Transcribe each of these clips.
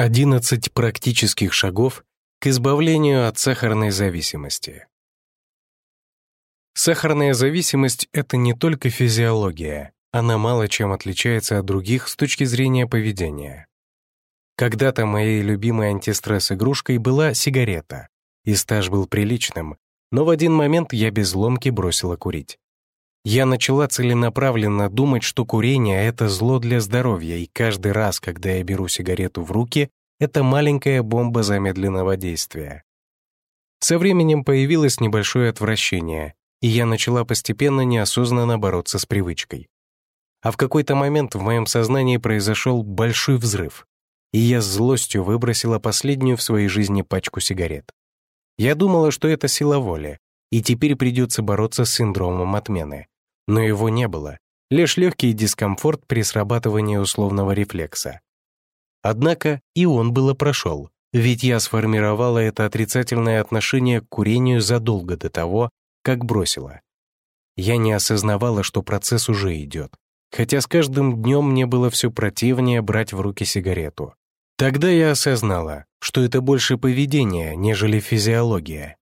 11 практических шагов к избавлению от сахарной зависимости. Сахарная зависимость — это не только физиология, она мало чем отличается от других с точки зрения поведения. Когда-то моей любимой антистресс-игрушкой была сигарета, и стаж был приличным, но в один момент я без ломки бросила курить. Я начала целенаправленно думать, что курение — это зло для здоровья, и каждый раз, когда я беру сигарету в руки, это маленькая бомба замедленного действия. Со временем появилось небольшое отвращение, и я начала постепенно неосознанно бороться с привычкой. А в какой-то момент в моем сознании произошел большой взрыв, и я с злостью выбросила последнюю в своей жизни пачку сигарет. Я думала, что это сила воли, и теперь придется бороться с синдромом отмены. Но его не было, лишь легкий дискомфорт при срабатывании условного рефлекса. Однако и он было прошел, ведь я сформировала это отрицательное отношение к курению задолго до того, как бросила. Я не осознавала, что процесс уже идет, хотя с каждым днем мне было все противнее брать в руки сигарету. Тогда я осознала, что это больше поведение, нежели физиология.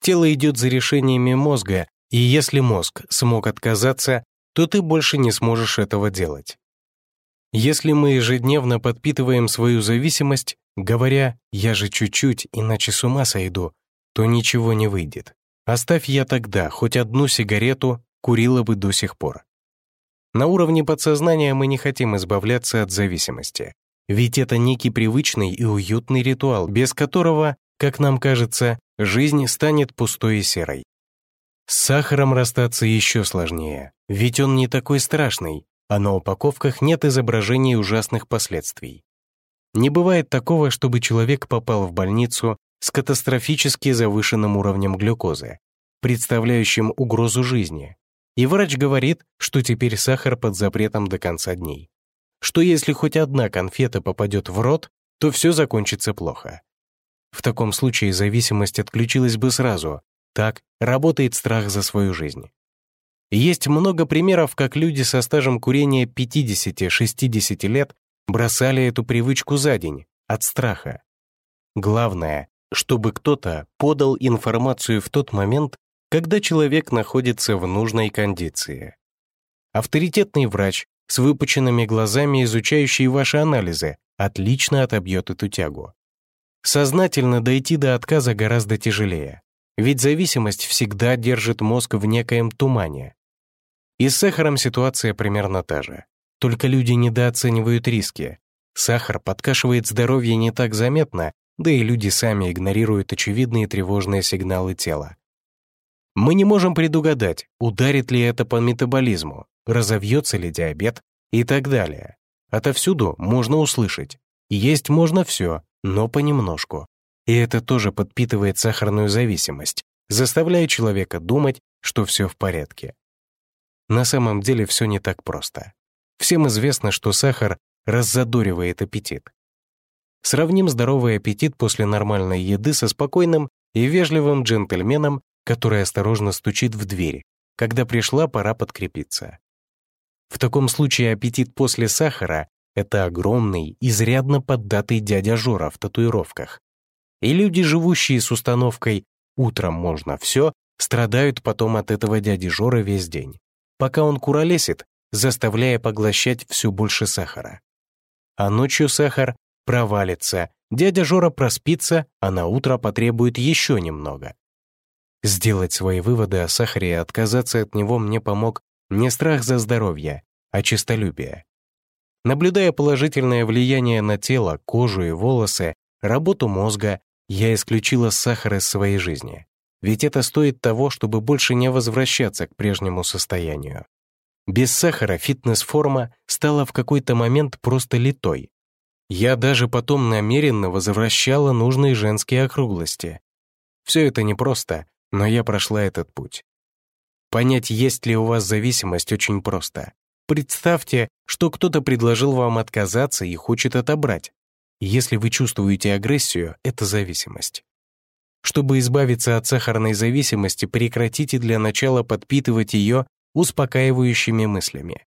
Тело идет за решениями мозга, и если мозг смог отказаться, то ты больше не сможешь этого делать. Если мы ежедневно подпитываем свою зависимость, говоря «я же чуть-чуть, иначе с ума сойду», то ничего не выйдет. Оставь я тогда хоть одну сигарету, курила бы до сих пор. На уровне подсознания мы не хотим избавляться от зависимости, ведь это некий привычный и уютный ритуал, без которого, как нам кажется, жизнь станет пустой и серой. С сахаром расстаться еще сложнее, ведь он не такой страшный, а на упаковках нет изображений ужасных последствий. Не бывает такого, чтобы человек попал в больницу с катастрофически завышенным уровнем глюкозы, представляющим угрозу жизни, и врач говорит, что теперь сахар под запретом до конца дней. Что если хоть одна конфета попадет в рот, то все закончится плохо. В таком случае зависимость отключилась бы сразу. Так работает страх за свою жизнь. Есть много примеров, как люди со стажем курения 50-60 лет бросали эту привычку за день от страха. Главное, чтобы кто-то подал информацию в тот момент, когда человек находится в нужной кондиции. Авторитетный врач с выпученными глазами, изучающий ваши анализы, отлично отобьет эту тягу. Сознательно дойти до отказа гораздо тяжелее, ведь зависимость всегда держит мозг в некоем тумане. И с сахаром ситуация примерно та же. Только люди недооценивают риски. Сахар подкашивает здоровье не так заметно, да и люди сами игнорируют очевидные тревожные сигналы тела. Мы не можем предугадать, ударит ли это по метаболизму, разовьется ли диабет и так далее. Отовсюду можно услышать. Есть можно все, но понемножку. И это тоже подпитывает сахарную зависимость, заставляя человека думать, что все в порядке. На самом деле все не так просто. Всем известно, что сахар раззадоривает аппетит. Сравним здоровый аппетит после нормальной еды со спокойным и вежливым джентльменом, который осторожно стучит в дверь, когда пришла пора подкрепиться. В таком случае аппетит после сахара — это огромный, изрядно поддатый дядя Жора в татуировках. И люди, живущие с установкой «утром можно все», страдают потом от этого дяди Жора весь день, пока он куролесит, заставляя поглощать все больше сахара. А ночью сахар провалится, дядя Жора проспится, а на утро потребует еще немного. Сделать свои выводы о сахаре и отказаться от него мне помог не страх за здоровье, а честолюбие. Наблюдая положительное влияние на тело, кожу и волосы, работу мозга, я исключила сахар из своей жизни. Ведь это стоит того, чтобы больше не возвращаться к прежнему состоянию. Без сахара фитнес-форма стала в какой-то момент просто литой. Я даже потом намеренно возвращала нужные женские округлости. Все это непросто, но я прошла этот путь. Понять, есть ли у вас зависимость, очень просто. Представьте, что кто-то предложил вам отказаться и хочет отобрать. Если вы чувствуете агрессию, это зависимость. Чтобы избавиться от сахарной зависимости, прекратите для начала подпитывать ее успокаивающими мыслями.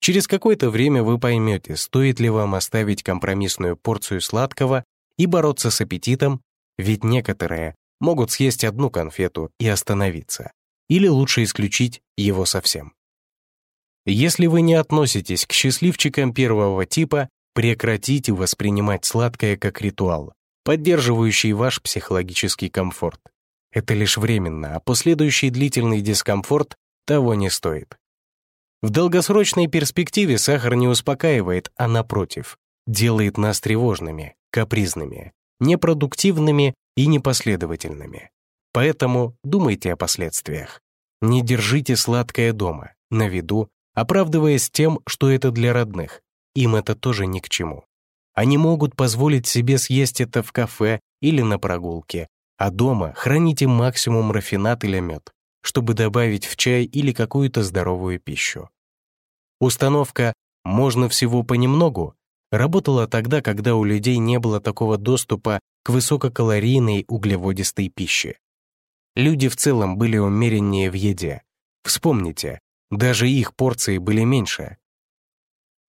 Через какое-то время вы поймете, стоит ли вам оставить компромиссную порцию сладкого и бороться с аппетитом, ведь некоторые могут съесть одну конфету и остановиться, или лучше исключить его совсем. Если вы не относитесь к счастливчикам первого типа, прекратите воспринимать сладкое как ритуал, поддерживающий ваш психологический комфорт. Это лишь временно, а последующий длительный дискомфорт того не стоит. В долгосрочной перспективе сахар не успокаивает, а напротив, делает нас тревожными, капризными, непродуктивными и непоследовательными. Поэтому думайте о последствиях. Не держите сладкое дома, на виду, оправдываясь тем, что это для родных. Им это тоже ни к чему. Они могут позволить себе съесть это в кафе или на прогулке, а дома храните максимум рафинат или мед, чтобы добавить в чай или какую-то здоровую пищу. Установка «можно всего понемногу» работала тогда, когда у людей не было такого доступа к высококалорийной углеводистой пище. Люди в целом были умереннее в еде. Вспомните, даже их порции были меньше.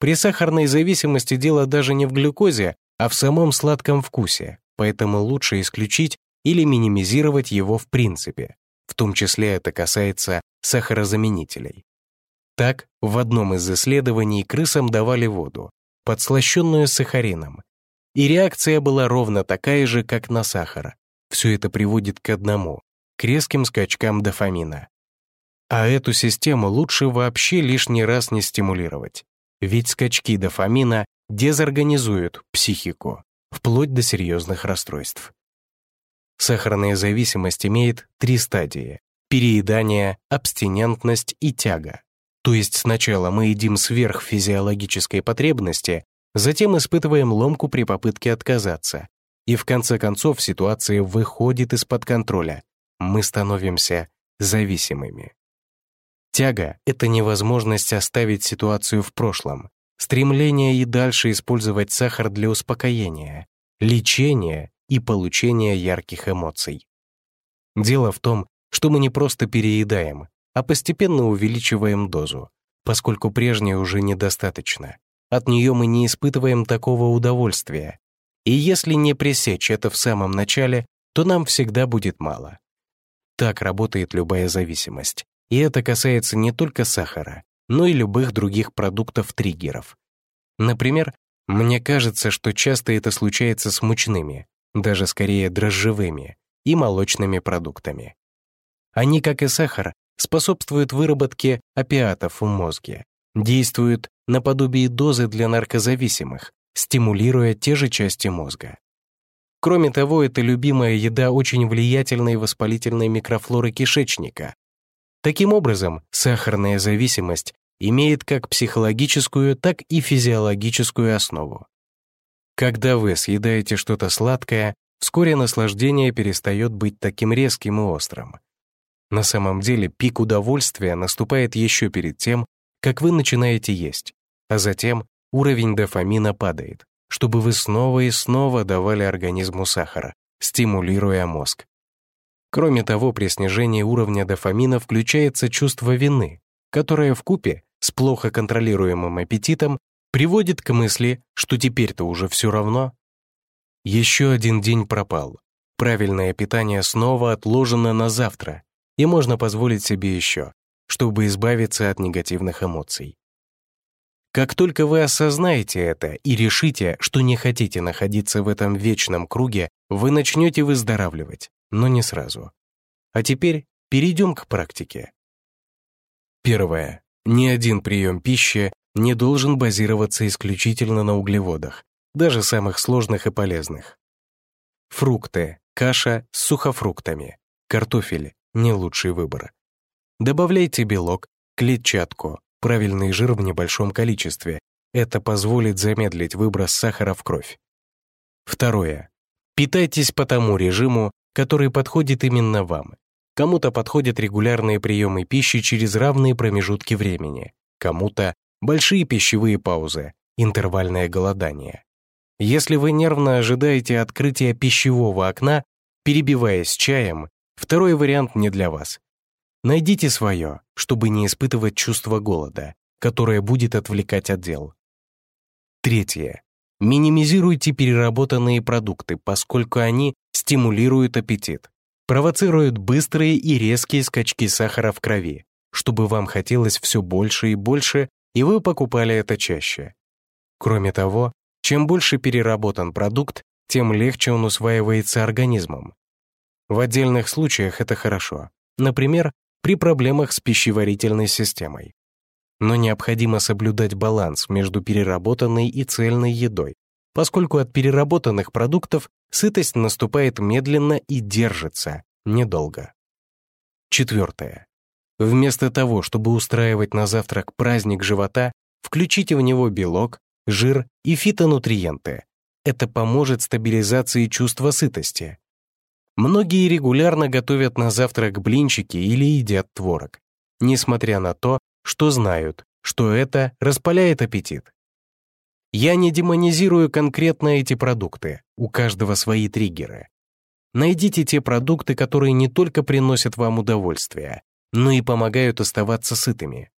При сахарной зависимости дело даже не в глюкозе, а в самом сладком вкусе, поэтому лучше исключить или минимизировать его в принципе. В том числе это касается сахарозаменителей. Так, в одном из исследований крысам давали воду, подслащенную сахарином. И реакция была ровно такая же, как на сахар. Все это приводит к одному — к резким скачкам дофамина. А эту систему лучше вообще лишний раз не стимулировать, ведь скачки дофамина дезорганизуют психику, вплоть до серьезных расстройств. Сахарная зависимость имеет три стадии — переедание, абстинентность и тяга. То есть сначала мы едим сверх физиологической потребности, затем испытываем ломку при попытке отказаться, и в конце концов ситуация выходит из-под контроля. Мы становимся зависимыми. Тяга — это невозможность оставить ситуацию в прошлом, стремление и дальше использовать сахар для успокоения, лечения и получения ярких эмоций. Дело в том, что мы не просто переедаем, а постепенно увеличиваем дозу, поскольку прежней уже недостаточно. От нее мы не испытываем такого удовольствия. И если не пресечь это в самом начале, то нам всегда будет мало. Так работает любая зависимость. И это касается не только сахара, но и любых других продуктов-триггеров. Например, мне кажется, что часто это случается с мучными, даже скорее дрожжевыми и молочными продуктами. Они, как и сахар, способствуют выработке опиатов в мозге, действуют наподобие дозы для наркозависимых, стимулируя те же части мозга. Кроме того, это любимая еда очень влиятельной воспалительной микрофлоры кишечника. Таким образом, сахарная зависимость имеет как психологическую, так и физиологическую основу. Когда вы съедаете что-то сладкое, вскоре наслаждение перестает быть таким резким и острым. На самом деле пик удовольствия наступает еще перед тем, как вы начинаете есть, а затем уровень дофамина падает, чтобы вы снова и снова давали организму сахара, стимулируя мозг. Кроме того, при снижении уровня дофамина включается чувство вины, которое в купе с плохо контролируемым аппетитом приводит к мысли, что теперь-то уже все равно. Еще один день пропал. Правильное питание снова отложено на завтра, и можно позволить себе еще, чтобы избавиться от негативных эмоций. Как только вы осознаете это и решите, что не хотите находиться в этом вечном круге, вы начнете выздоравливать, но не сразу. А теперь перейдем к практике. Первое. Ни один прием пищи не должен базироваться исключительно на углеводах, даже самых сложных и полезных. Фрукты, каша с сухофруктами, картофель — не лучший выбор. Добавляйте белок, клетчатку, правильный жир в небольшом количестве. Это позволит замедлить выброс сахара в кровь. Второе. Питайтесь по тому режиму, который подходит именно вам. Кому-то подходят регулярные приемы пищи через равные промежутки времени, кому-то большие пищевые паузы, интервальное голодание. Если вы нервно ожидаете открытия пищевого окна, перебиваясь чаем, второй вариант не для вас. Найдите свое, чтобы не испытывать чувство голода, которое будет отвлекать от дел. Третье. Минимизируйте переработанные продукты, поскольку они стимулируют аппетит, провоцируют быстрые и резкие скачки сахара в крови, чтобы вам хотелось все больше и больше, и вы покупали это чаще. Кроме того, чем больше переработан продукт, тем легче он усваивается организмом. В отдельных случаях это хорошо, например, при проблемах с пищеварительной системой. Но необходимо соблюдать баланс между переработанной и цельной едой, поскольку от переработанных продуктов сытость наступает медленно и держится недолго. Четвертое. Вместо того, чтобы устраивать на завтрак праздник живота, включите в него белок, жир и фитонутриенты. Это поможет стабилизации чувства сытости. Многие регулярно готовят на завтрак блинчики или едят творог, несмотря на то, что знают, что это распаляет аппетит. Я не демонизирую конкретно эти продукты, у каждого свои триггеры. Найдите те продукты, которые не только приносят вам удовольствие, но и помогают оставаться сытыми.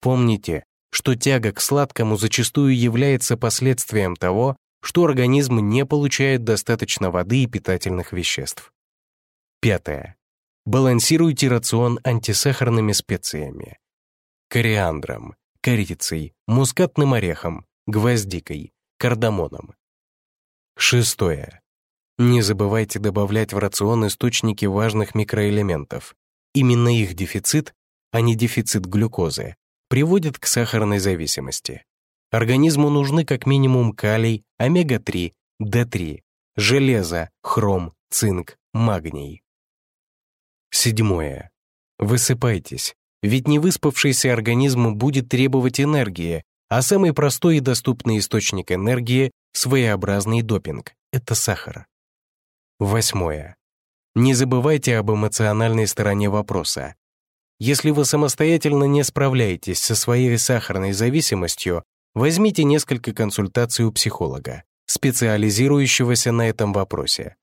Помните, что тяга к сладкому зачастую является последствием того, что организм не получает достаточно воды и питательных веществ. Пятое. Балансируйте рацион антисахарными специями. Кориандром, корицей, мускатным орехом, гвоздикой, кардамоном. Шестое. Не забывайте добавлять в рацион источники важных микроэлементов. Именно их дефицит, а не дефицит глюкозы, приводит к сахарной зависимости. Организму нужны как минимум калий, омега-3, D3, железо, хром, цинк, магний. Седьмое. Высыпайтесь, ведь невыспавшийся организм будет требовать энергии, а самый простой и доступный источник энергии — своеобразный допинг — это сахар. Восьмое. Не забывайте об эмоциональной стороне вопроса. Если вы самостоятельно не справляетесь со своей сахарной зависимостью, возьмите несколько консультаций у психолога, специализирующегося на этом вопросе.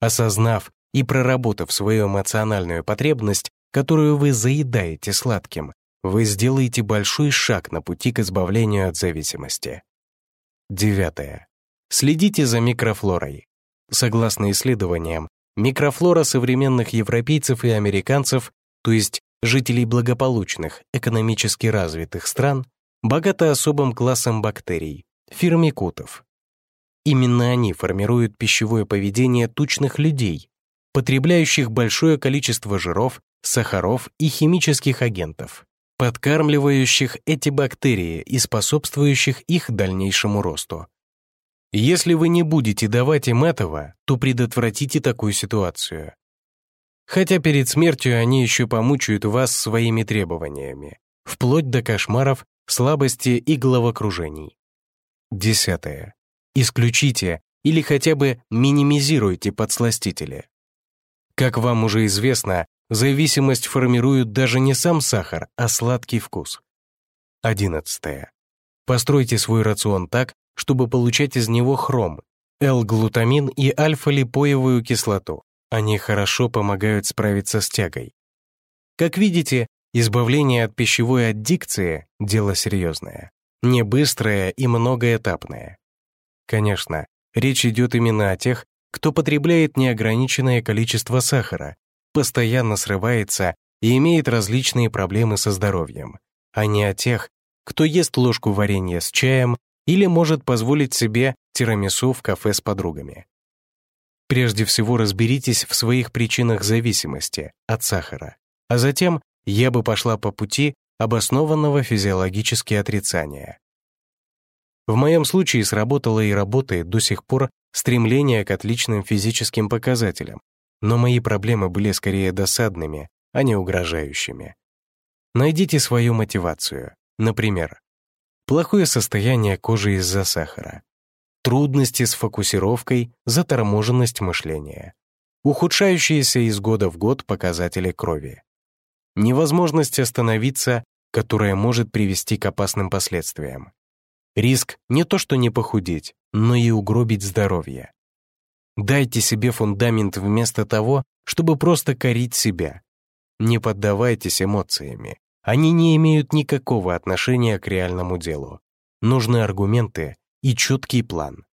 Осознав и проработав свою эмоциональную потребность, которую вы заедаете сладким, вы сделаете большой шаг на пути к избавлению от зависимости. Девятое. Следите за микрофлорой. Согласно исследованиям, микрофлора современных европейцев и американцев, то есть жителей благополучных, экономически развитых стран, богата особым классом бактерий — фирмикутов. Именно они формируют пищевое поведение тучных людей, потребляющих большое количество жиров, сахаров и химических агентов, подкармливающих эти бактерии и способствующих их дальнейшему росту. Если вы не будете давать им этого, то предотвратите такую ситуацию. Хотя перед смертью они еще помучают вас своими требованиями, вплоть до кошмаров, слабости и головокружений. Десятое. Исключите или хотя бы минимизируйте подсластители. Как вам уже известно, зависимость формирует даже не сам сахар, а сладкий вкус. Одиннадцатое. Постройте свой рацион так, чтобы получать из него хром, L-глутамин и альфа-липоевую кислоту. Они хорошо помогают справиться с тягой. Как видите, избавление от пищевой аддикции — дело серьезное, не быстрое и многоэтапное. Конечно, речь идет именно о тех, кто потребляет неограниченное количество сахара, постоянно срывается и имеет различные проблемы со здоровьем, а не о тех, кто ест ложку варенья с чаем или может позволить себе тирамису в кафе с подругами. Прежде всего разберитесь в своих причинах зависимости от сахара, а затем я бы пошла по пути обоснованного физиологически отрицания. В моем случае сработало и работает до сих пор стремление к отличным физическим показателям, но мои проблемы были скорее досадными, а не угрожающими. Найдите свою мотивацию. Например, плохое состояние кожи из-за сахара, трудности с фокусировкой, заторможенность мышления, ухудшающиеся из года в год показатели крови, невозможность остановиться, которая может привести к опасным последствиям, риск не то что не похудеть, но и угробить здоровье. Дайте себе фундамент вместо того, чтобы просто корить себя. Не поддавайтесь эмоциями, Они не имеют никакого отношения к реальному делу. Нужны аргументы и четкий план.